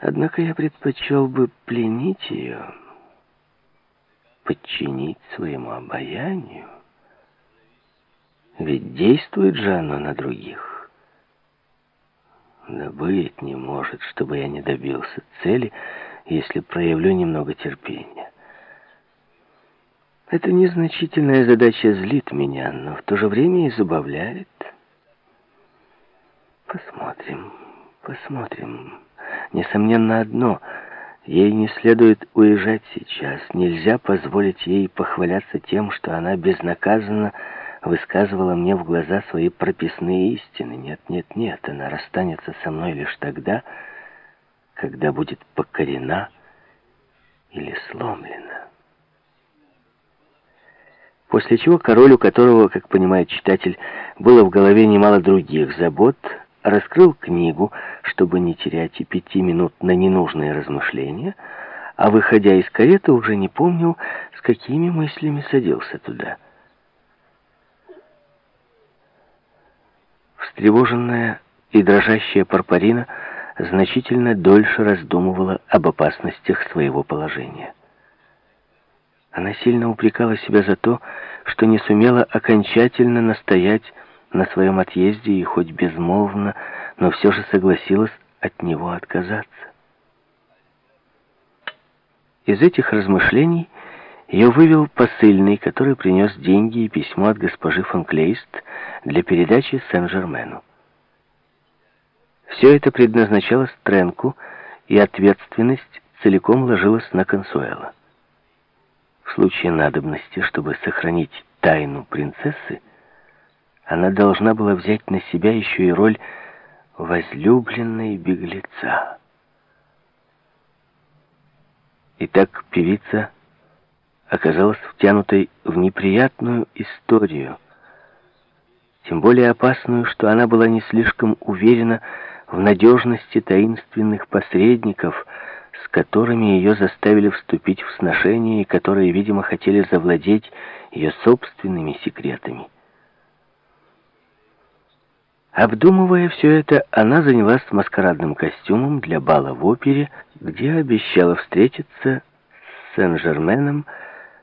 Однако я предпочел бы пленить ее, подчинить своему обаянию. Ведь действует же оно на других. Да быть не может, чтобы я не добился цели, если проявлю немного терпения. Эта незначительная задача злит меня, но в то же время и забавляет. Посмотрим, посмотрим. Несомненно одно — Ей не следует уезжать сейчас. Нельзя позволить ей похваляться тем, что она безнаказанно высказывала мне в глаза свои прописные истины. Нет, нет, нет, она расстанется со мной лишь тогда, когда будет покорена или сломлена. После чего король, у которого, как понимает читатель, было в голове немало других забот, раскрыл книгу, чтобы не терять и пяти минут на ненужные размышления, а, выходя из кареты, уже не помнил, с какими мыслями садился туда. Встревоженная и дрожащая Парпарина значительно дольше раздумывала об опасностях своего положения. Она сильно упрекала себя за то, что не сумела окончательно настоять на своем отъезде и хоть безмолвно, но все же согласилась от него отказаться. Из этих размышлений ее вывел посыльный, который принес деньги и письмо от госпожи фон Клейст для передачи Сен-Жермену. Все это предназначалось Тренку, и ответственность целиком ложилась на Консуэла. В случае надобности, чтобы сохранить тайну принцессы, она должна была взять на себя еще и роль возлюбленной беглеца. Итак, певица оказалась втянутой в неприятную историю, тем более опасную, что она была не слишком уверена в надежности таинственных посредников, с которыми ее заставили вступить в сношение и которые, видимо, хотели завладеть ее собственными секретами. Обдумывая все это, она занялась маскарадным костюмом для бала в опере, где обещала встретиться с Сен-Жерменом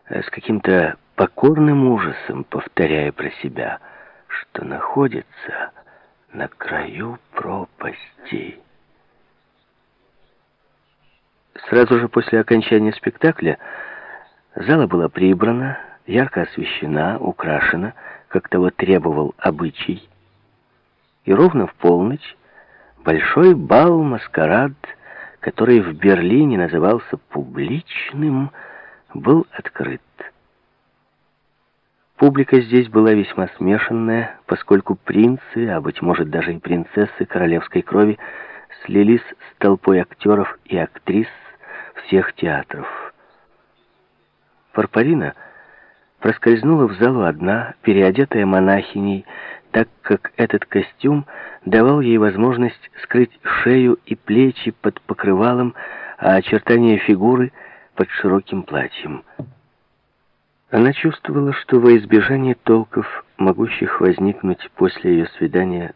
э, с каким-то покорным ужасом, повторяя про себя, что находится на краю пропасти. Сразу же после окончания спектакля зала была прибрана, ярко освещена, украшена, как того требовал обычай, и ровно в полночь большой бал-маскарад, который в Берлине назывался публичным, был открыт. Публика здесь была весьма смешанная, поскольку принцы, а быть может даже и принцессы королевской крови, слились с толпой актеров и актрис всех театров. Парпарина проскользнула в залу одна, переодетая монахиней, так как этот костюм давал ей возможность скрыть шею и плечи под покрывалом, а очертания фигуры под широким платьем. Она чувствовала, что во избежание толков, могущих возникнуть после ее свидания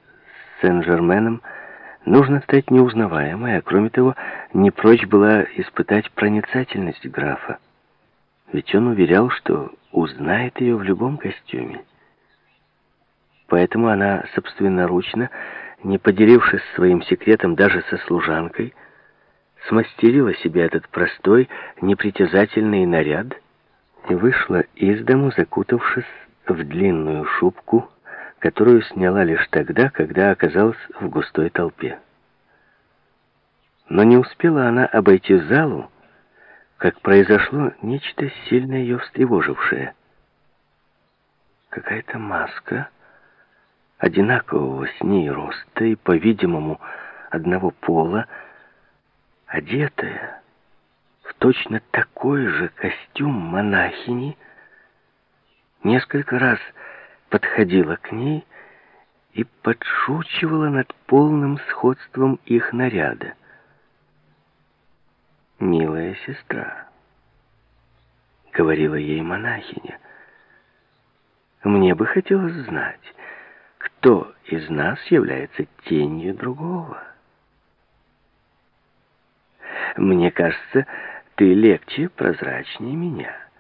с Сен-Жерменом, нужно стать неузнаваемой, а кроме того, не прочь была испытать проницательность графа. Ведь он уверял, что узнает ее в любом костюме. Поэтому она собственноручно, не поделившись своим секретом даже со служанкой, смастерила себе этот простой, непритязательный наряд и вышла из дому, закутавшись в длинную шубку, которую сняла лишь тогда, когда оказалась в густой толпе. Но не успела она обойти залу, как произошло нечто сильно ее встревожившее. Какая-то маска одинакового с ней роста и, по-видимому, одного пола, одетая в точно такой же костюм монахини, несколько раз подходила к ней и подшучивала над полным сходством их наряда. «Милая сестра», — говорила ей монахиня, — «мне бы хотелось знать, кто из нас является тенью другого. Мне кажется, ты легче, прозрачнее меня».